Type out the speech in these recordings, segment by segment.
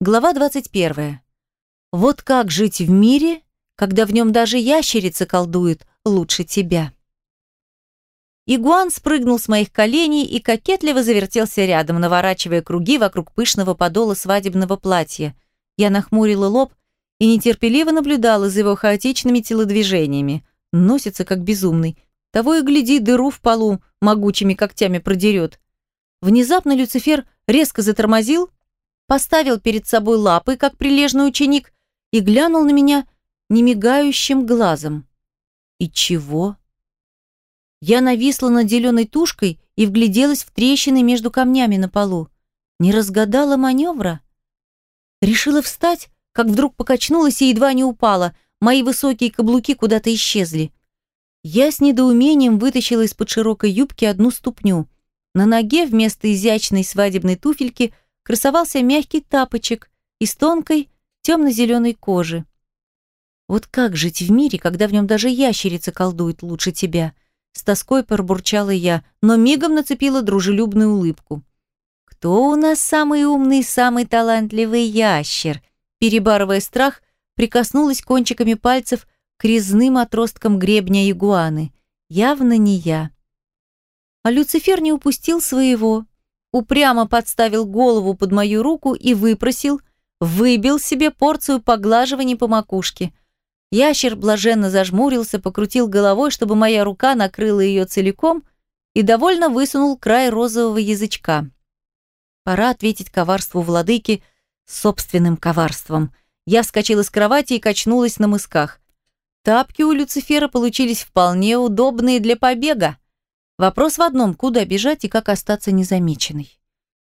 Глава 21. Вот как жить в мире, когда в нем даже ящерица колдует лучше тебя. Игуан спрыгнул с моих коленей и кокетливо завертелся рядом, наворачивая круги вокруг пышного подола свадебного платья. Я нахмурила лоб и нетерпеливо наблюдала за его хаотичными телодвижениями. Носится как безумный. Того и гляди, дыру в полу могучими когтями продерет. Внезапно Люцифер резко затормозил, поставил перед собой лапы, как прилежный ученик, и глянул на меня немигающим глазом. И чего? Я нависла над зеленой тушкой и вгляделась в трещины между камнями на полу. Не разгадала маневра. Решила встать, как вдруг покачнулась и едва не упала. Мои высокие каблуки куда-то исчезли. Я с недоумением вытащила из-под широкой юбки одну ступню. На ноге вместо изящной свадебной туфельки – красовался мягкий тапочек из тонкой темно-зеленой кожи. Вот как жить в мире, когда в нем даже ящерица колдует лучше тебя? С тоской пробурчала я, но мигом нацепила дружелюбную улыбку. Кто у нас самый умный, самый талантливый ящер? Перебарывая страх, прикоснулась кончиками пальцев к резным отросткам гребня игуаны. Явно не я. А Люцифер не упустил своего упрямо подставил голову под мою руку и выпросил, выбил себе порцию поглаживаний по макушке. Ящер блаженно зажмурился, покрутил головой, чтобы моя рука накрыла ее целиком, и довольно высунул край розового язычка. Пора ответить коварству владыки собственным коварством. Я вскочила с кровати и качнулась на мысках. Тапки у Люцифера получились вполне удобные для побега. Вопрос в одном, куда бежать и как остаться незамеченной.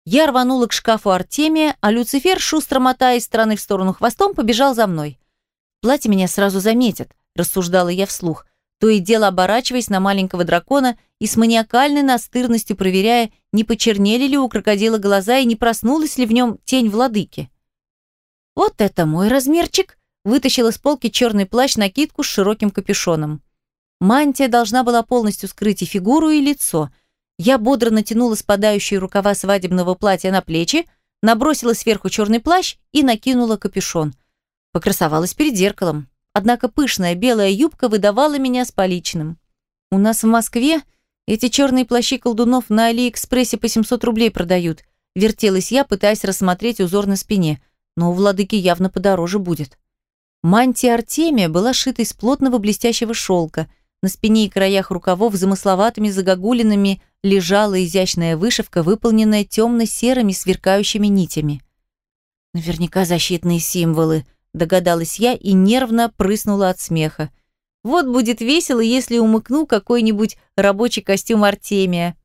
Я рванула к шкафу Артемия, а Люцифер, шустро мотая из стороны в сторону хвостом, побежал за мной. Платье меня сразу заметят, рассуждала я вслух, то и дело оборачиваясь на маленького дракона и с маниакальной настырностью проверяя, не почернели ли у крокодила глаза и не проснулась ли в нем тень владыки. «Вот это мой размерчик!» вытащила с полки черный плащ-накидку с широким капюшоном. Мантия должна была полностью скрыть и фигуру, и лицо. Я бодро натянула спадающие рукава свадебного платья на плечи, набросила сверху черный плащ и накинула капюшон. Покрасовалась перед зеркалом. Однако пышная белая юбка выдавала меня с поличным. У нас в Москве эти черные плащи колдунов на Алиэкспрессе по 700 рублей продают. Вертелась я, пытаясь рассмотреть узор на спине. Но у владыки явно подороже будет. Мантия Артемия была шита из плотного блестящего шелка – на спине и краях рукавов замысловатыми загогулинами лежала изящная вышивка, выполненная темно-серыми сверкающими нитями. «Наверняка защитные символы», — догадалась я и нервно прыснула от смеха. «Вот будет весело, если умыкну какой-нибудь рабочий костюм Артемия».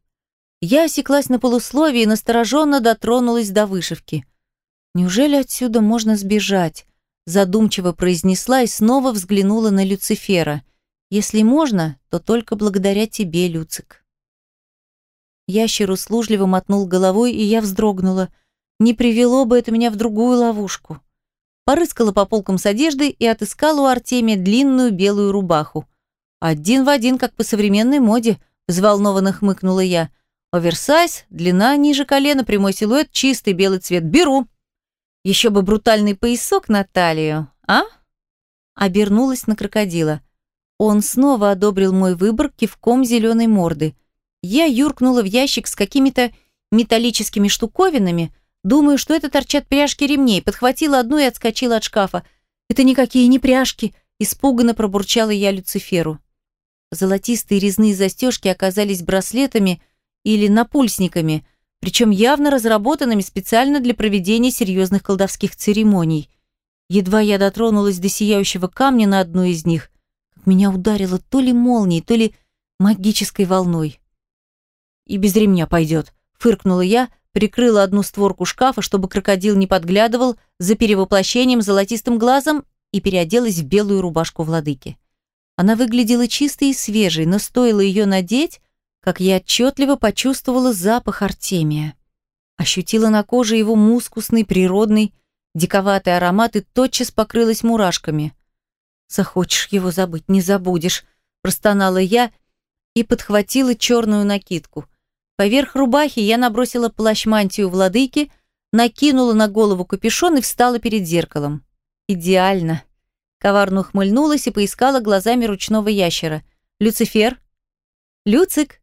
Я осеклась на полусловие и настороженно дотронулась до вышивки. «Неужели отсюда можно сбежать?» задумчиво произнесла и снова взглянула на Люцифера. Если можно, то только благодаря тебе, Люцик. Ящер услужливо мотнул головой, и я вздрогнула. Не привело бы это меня в другую ловушку. Порыскала по полкам с одеждой и отыскала у Артемия длинную белую рубаху. Один в один, как по современной моде, взволнованно хмыкнула я. Оверсайз, длина ниже колена, прямой силуэт, чистый белый цвет. Беру. Еще бы брутальный поясок на талию, а? Обернулась на крокодила. Он снова одобрил мой выбор кивком зеленой морды. Я юркнула в ящик с какими-то металлическими штуковинами, думаю, что это торчат пряжки ремней, подхватила одну и отскочила от шкафа. «Это никакие не пряжки!» Испуганно пробурчала я Люциферу. Золотистые резные застежки оказались браслетами или напульсниками, причем явно разработанными специально для проведения серьезных колдовских церемоний. Едва я дотронулась до сияющего камня на одной из них, меня ударило то ли молнией, то ли магической волной. «И без ремня пойдет», — фыркнула я, прикрыла одну створку шкафа, чтобы крокодил не подглядывал за перевоплощением золотистым глазом и переоделась в белую рубашку владыки. Она выглядела чистой и свежей, но стоило ее надеть, как я отчетливо почувствовала запах Артемия. Ощутила на коже его мускусный, природный, диковатый аромат и тотчас покрылась мурашками. Захочешь его забыть, не забудешь, простонала я и подхватила черную накидку. Поверх рубахи я набросила плащ-мантию владыки, накинула на голову капюшон и встала перед зеркалом. Идеально. Коварно ухмыльнулась и поискала глазами ручного ящера. «Люцифер?» «Люцик?»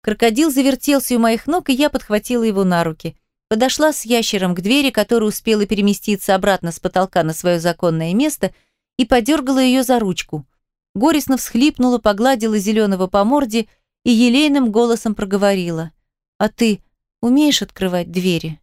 Крокодил завертелся у моих ног, и я подхватила его на руки. Подошла с ящером к двери, которая успела переместиться обратно с потолка на свое законное место, и подергала ее за ручку. Горестно всхлипнула, погладила зеленого по морде и елейным голосом проговорила. «А ты умеешь открывать двери?»